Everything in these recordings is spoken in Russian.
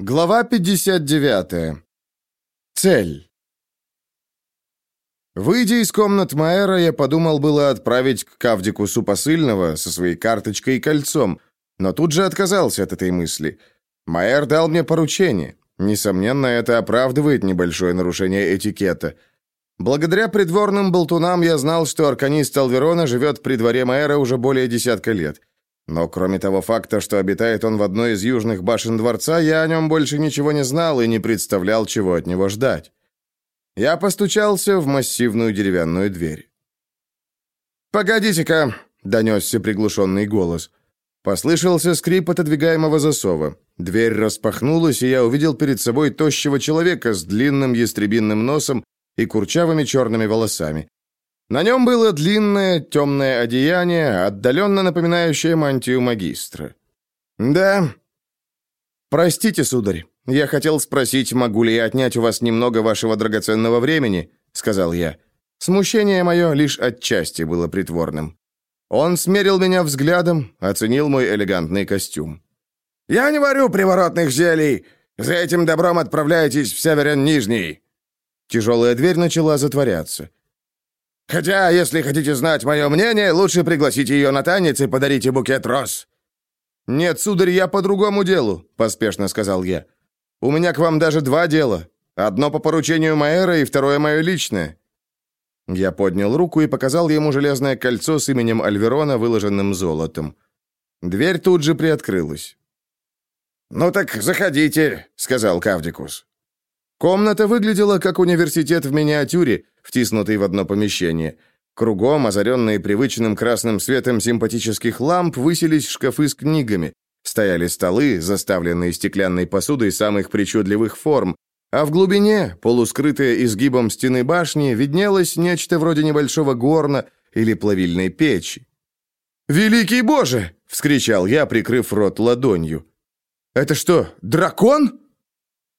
Глава 59. Цель. Выйдя из комнат Майера, я подумал было отправить к Кавдикусу посыльного со своей карточкой и кольцом, но тут же отказался от этой мысли. Майер дал мне поручение. Несомненно, это оправдывает небольшое нарушение этикета. Благодаря придворным болтунам я знал, что арканист Алверона живет при дворе Майера уже более десятка лет. Но кроме того факта, что обитает он в одной из южных башен дворца, я о нем больше ничего не знал и не представлял, чего от него ждать. Я постучался в массивную деревянную дверь. «Погодите-ка!» — донесся приглушенный голос. Послышался скрип отодвигаемого засова. Дверь распахнулась, и я увидел перед собой тощего человека с длинным ястребинным носом и курчавыми черными волосами. На нем было длинное темное одеяние, отдаленно напоминающее мантию магистра. «Да». «Простите, сударь, я хотел спросить, могу ли я отнять у вас немного вашего драгоценного времени?» — сказал я. Смущение мое лишь отчасти было притворным. Он смерил меня взглядом, оценил мой элегантный костюм. «Я не варю приворотных зелий! За этим добром отправляйтесь в Северен Нижний!» Тяжелая дверь начала затворяться. Хотя, если хотите знать мое мнение, лучше пригласите ее на танец и подарите букет роз». «Нет, сударь, я по другому делу», — поспешно сказал я. «У меня к вам даже два дела. Одно по поручению Майера и второе мое личное». Я поднял руку и показал ему железное кольцо с именем Альверона, выложенным золотом. Дверь тут же приоткрылась. «Ну так заходите», — сказал Кавдикус. Комната выглядела как университет в миниатюре, втиснутый в одно помещение. Кругом, озаренные привычным красным светом симпатических ламп, высились шкафы с книгами. Стояли столы, заставленные стеклянной посудой самых причудливых форм, а в глубине, полускрытая изгибом стены башни, виднелось нечто вроде небольшого горна или плавильной печи. «Великий Боже!» — вскричал я, прикрыв рот ладонью. «Это что, дракон?»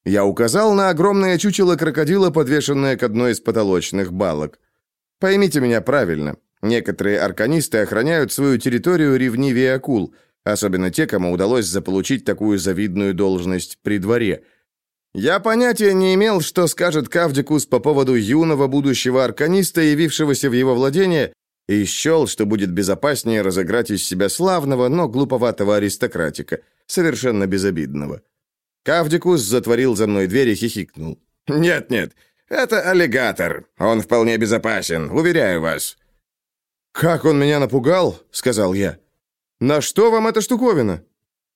Я указал на огромное чучело крокодила, подвешенное к одной из потолочных балок. Поймите меня правильно. Некоторые арканисты охраняют свою территорию ревнивее акул, особенно те, кому удалось заполучить такую завидную должность при дворе. Я понятия не имел, что скажет Кавдикус по поводу юного будущего арканиста, явившегося в его владение, и счел, что будет безопаснее разыграть из себя славного, но глуповатого аристократика, совершенно безобидного. Кавдикус затворил за мной дверь и хихикнул. «Нет-нет, это аллигатор. Он вполне безопасен, уверяю вас». «Как он меня напугал?» — сказал я. «На что вам эта штуковина?»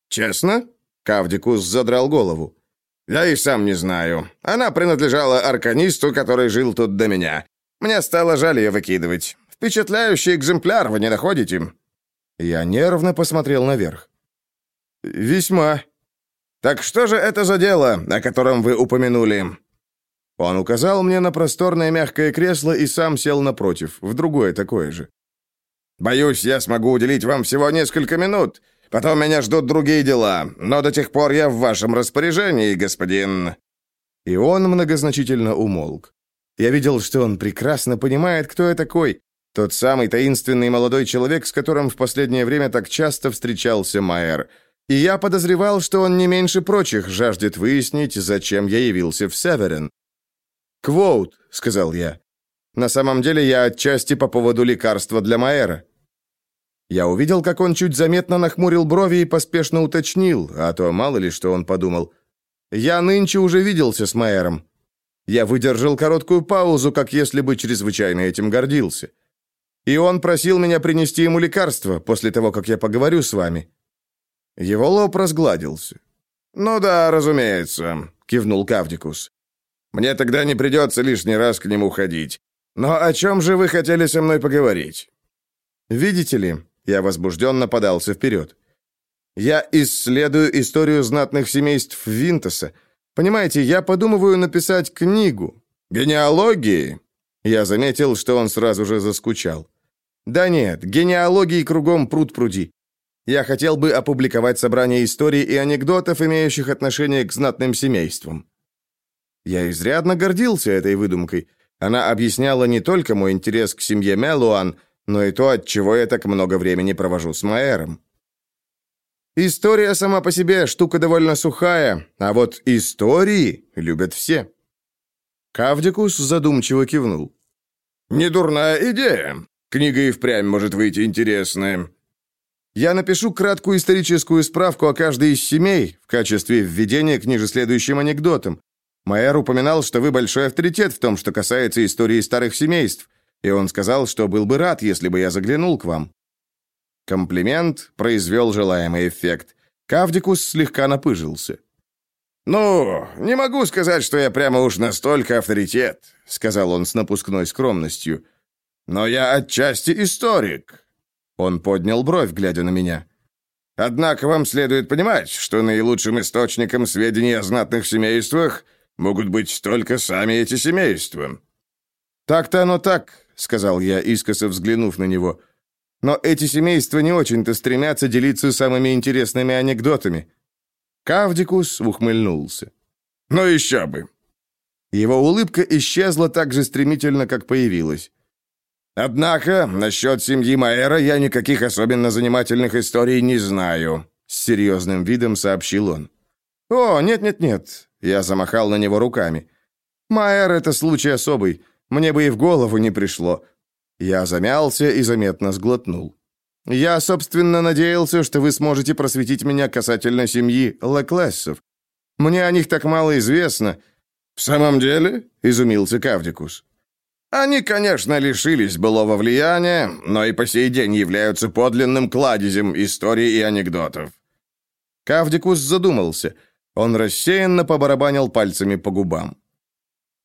«Честно?» — Кавдикус задрал голову. «Я и сам не знаю. Она принадлежала арканисту, который жил тут до меня. Мне стало жаль ее выкидывать. Впечатляющий экземпляр, вы не находите?» Я нервно посмотрел наверх. «Весьма», «Так что же это за дело, о котором вы упомянули?» Он указал мне на просторное мягкое кресло и сам сел напротив, в другое такое же. «Боюсь, я смогу уделить вам всего несколько минут. Потом меня ждут другие дела, но до тех пор я в вашем распоряжении, господин...» И он многозначительно умолк. Я видел, что он прекрасно понимает, кто я такой, тот самый таинственный молодой человек, с которым в последнее время так часто встречался Майер — и я подозревал, что он не меньше прочих жаждет выяснить, зачем я явился в Северен. «Квоут», — сказал я. «На самом деле я отчасти по поводу лекарства для Маэра». Я увидел, как он чуть заметно нахмурил брови и поспешно уточнил, а то мало ли что он подумал. «Я нынче уже виделся с Маэром». Я выдержал короткую паузу, как если бы чрезвычайно этим гордился. И он просил меня принести ему лекарство после того, как я поговорю с вами. Его лоб разгладился. «Ну да, разумеется», — кивнул Кавдикус. «Мне тогда не придется лишний раз к нему ходить. Но о чем же вы хотели со мной поговорить?» «Видите ли», — я возбужденно подался вперед. «Я исследую историю знатных семейств Винтоса. Понимаете, я подумываю написать книгу. Генеалогии?» Я заметил, что он сразу же заскучал. «Да нет, генеалогии кругом пруд пруди. Я хотел бы опубликовать собрание историй и анекдотов, имеющих отношение к знатным семействам. Я изрядно гордился этой выдумкой. Она объясняла не только мой интерес к семье Мелуан, но и то, от чего я так много времени провожу с Маэром. История сама по себе штука довольно сухая, а вот истории любят все. Кавдикус задумчиво кивнул. «Недурная идея. Книга и впрямь может выйти интересная. Я напишу краткую историческую справку о каждой из семей в качестве введения к ниже следующим анекдотам. Майер упоминал, что вы большой авторитет в том, что касается истории старых семейств, и он сказал, что был бы рад, если бы я заглянул к вам. Комплимент произвел желаемый эффект. Кавдикус слегка напыжился. «Ну, не могу сказать, что я прямо уж настолько авторитет», сказал он с напускной скромностью. «Но я отчасти историк». Он поднял бровь, глядя на меня. «Однако вам следует понимать, что наилучшим источником сведений о знатных семействах могут быть только сами эти семейства». «Так-то оно так», — сказал я, искоса взглянув на него. Но эти семейства не очень-то стремятся делиться самыми интересными анекдотами. Кавдикус ухмыльнулся. «Ну еще бы!» Его улыбка исчезла так же стремительно, как появилась. «Однако, насчет семьи Маэра я никаких особенно занимательных историй не знаю», с серьезным видом сообщил он. «О, нет-нет-нет», я замахал на него руками. «Маэр — это случай особый. Мне бы и в голову не пришло. Я замялся и заметно сглотнул. «Я, собственно, надеялся, что вы сможете просветить меня касательно семьи Леклессов. Мне о них так мало известно». «В самом деле?» — изумился Кавдикус. «Они, конечно, лишились былого влияния, но и по сей день являются подлинным кладезем историй и анекдотов». Кавдикус задумался. Он рассеянно побарабанил пальцами по губам.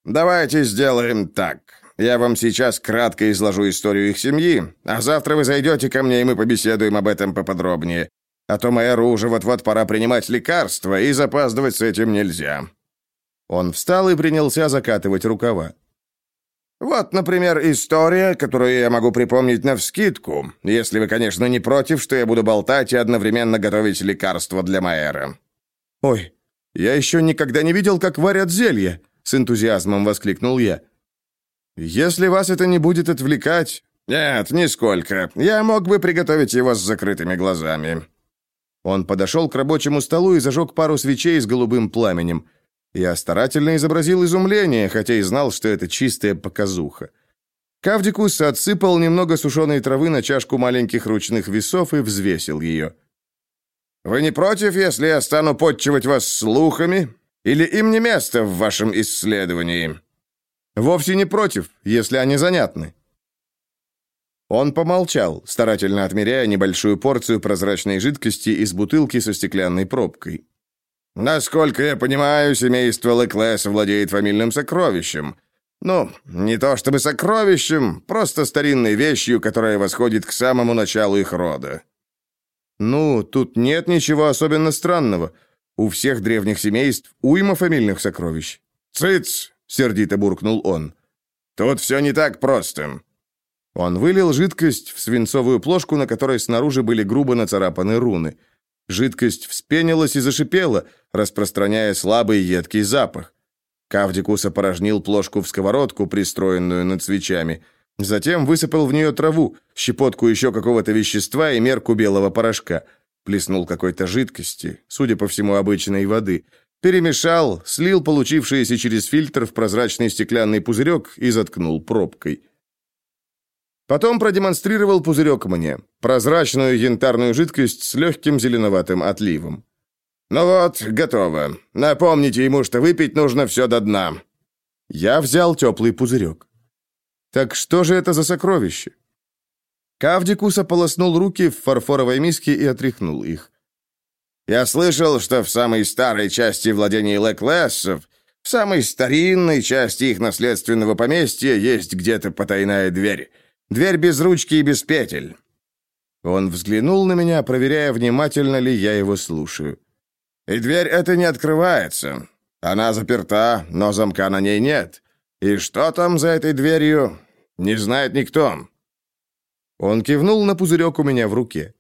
«Давайте сделаем так. Я вам сейчас кратко изложу историю их семьи, а завтра вы зайдете ко мне, и мы побеседуем об этом поподробнее. А то мэру уже вот-вот пора принимать лекарства, и запаздывать с этим нельзя». Он встал и принялся закатывать рукава. «Вот, например, история, которую я могу припомнить навскидку, если вы, конечно, не против, что я буду болтать и одновременно готовить лекарства для Майера». «Ой, я еще никогда не видел, как варят зелье!» — с энтузиазмом воскликнул я. «Если вас это не будет отвлекать...» «Нет, нисколько. Я мог бы приготовить его с закрытыми глазами». Он подошел к рабочему столу и зажег пару свечей с голубым пламенем. Я старательно изобразил изумление, хотя и знал, что это чистая показуха. Кавдикус отсыпал немного сушеной травы на чашку маленьких ручных весов и взвесил ее. «Вы не против, если я стану подчивать вас слухами? Или им не место в вашем исследовании?» Вовсе не против, если они занятны. Он помолчал, старательно отмеряя небольшую порцию прозрачной жидкости из бутылки со стеклянной пробкой. «Насколько я понимаю, семейство Леклес владеет фамильным сокровищем. Ну, не то чтобы сокровищем, просто старинной вещью, которая восходит к самому началу их рода». «Ну, тут нет ничего особенно странного. У всех древних семейств уйма фамильных сокровищ». «Цыц! сердито буркнул он. Тут все не так просто. Он вылил жидкость в свинцовую плошку, на которой снаружи были грубо нацарапаны руны. Жидкость вспенилась и зашипела, распространяя слабый едкий запах. Кавдикус опорожнил плошку в сковородку, пристроенную над свечами. Затем высыпал в нее траву, щепотку еще какого-то вещества и мерку белого порошка. Плеснул какой-то жидкости, судя по всему, обычной воды. Перемешал, слил получившееся через фильтр в прозрачный стеклянный пузырек и заткнул пробкой. Потом продемонстрировал пузырек мне, прозрачную янтарную жидкость с легким зеленоватым отливом. «Ну вот, готово. Напомните ему, что выпить нужно все до дна». Я взял теплый пузырек. «Так что же это за сокровище?» Кавдикус ополоснул руки в фарфоровой миске и отряхнул их. Я слышал, что в самой старой части владений Леклессов, в самой старинной части их наследственного поместья есть где-то потайная дверь. Дверь без ручки и без петель. Он взглянул на меня, проверяя, внимательно ли я его слушаю. И дверь эта не открывается. Она заперта, но замка на ней нет. И что там за этой дверью, не знает никто. Он кивнул на пузырек у меня в руке.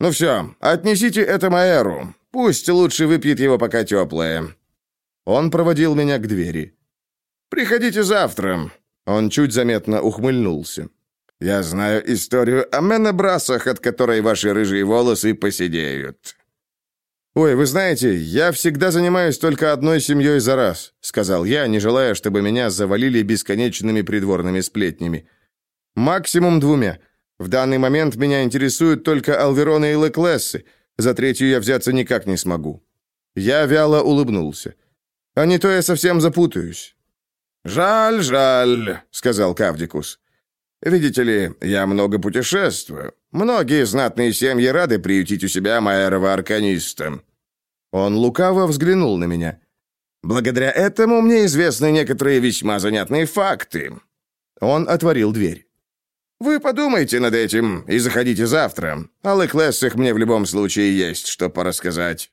«Ну все, отнесите это Маэру. Пусть лучше выпьет его, пока теплое». Он проводил меня к двери. «Приходите завтра». Он чуть заметно ухмыльнулся. «Я знаю историю о Менебрасах, от которой ваши рыжие волосы поседеют». «Ой, вы знаете, я всегда занимаюсь только одной семьей за раз», сказал я, не желая, чтобы меня завалили бесконечными придворными сплетнями. «Максимум двумя. В данный момент меня интересуют только Алвероны и Леклессы. За третью я взяться никак не смогу». Я вяло улыбнулся. «А не то я совсем запутаюсь». «Жаль, жаль», — сказал Кавдикус. «Видите ли, я много путешествую. Многие знатные семьи рады приютить у себя майорова арканиста». Он лукаво взглянул на меня. «Благодаря этому мне известны некоторые весьма занятные факты». Он отворил дверь. «Вы подумайте над этим и заходите завтра. О Лэклессах мне в любом случае есть что порассказать».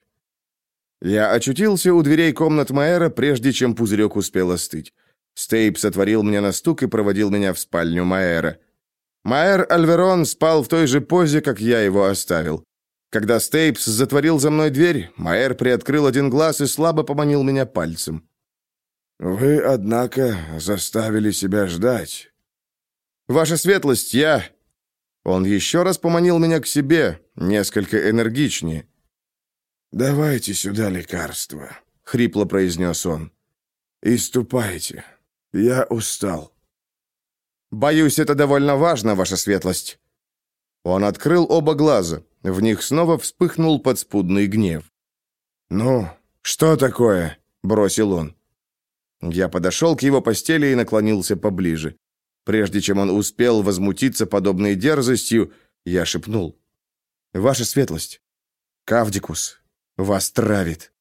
Я очутился у дверей комнат Майера, прежде чем пузырек успел остыть. Стейпс отворил мне на стук и проводил меня в спальню Майера. Майер Альверон спал в той же позе, как я его оставил. Когда Стейпс затворил за мной дверь, Майер приоткрыл один глаз и слабо поманил меня пальцем. «Вы, однако, заставили себя ждать». «Ваша светлость, я...» Он еще раз поманил меня к себе, несколько энергичнее. «Давайте сюда лекарство», — хрипло произнес он. «И ступайте. Я устал». «Боюсь, это довольно важно, ваша светлость». Он открыл оба глаза. В них снова вспыхнул подспудный гнев. «Ну, что такое?» — бросил он. Я подошел к его постели и наклонился поближе. Прежде чем он успел возмутиться подобной дерзостью, я шепнул. «Ваша светлость, Кавдикус вас травит».